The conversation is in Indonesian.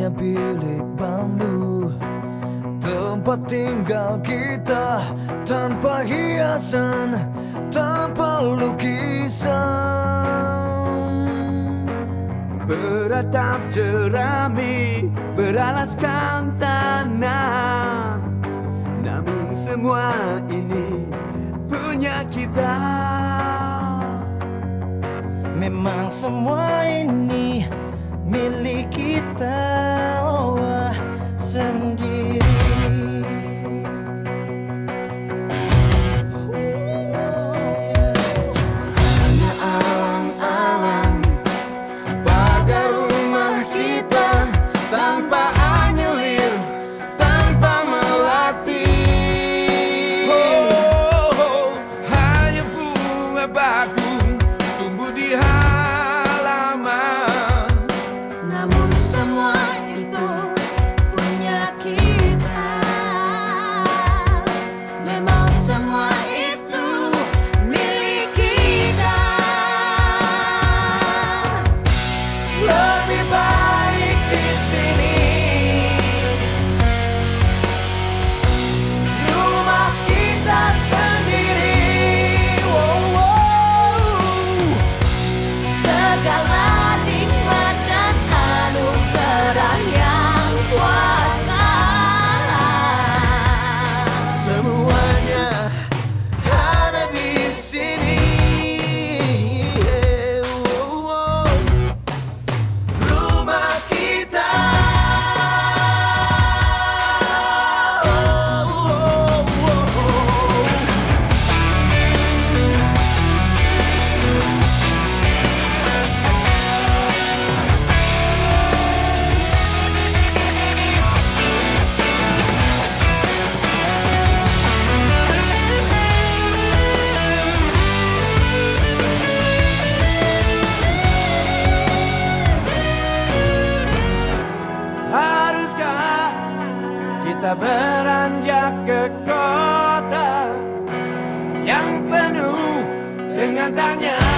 hanya bilik bambu. Tempat tinggal kita tanpa hiasan, tanpa lukisan. Beratap jerami, beralaskan tanah. Namun semua ini punya kita. Memang semua ini milik kita. Oh, sendiri Haruskah kita beranjak ke kota yang penuh dengan tanya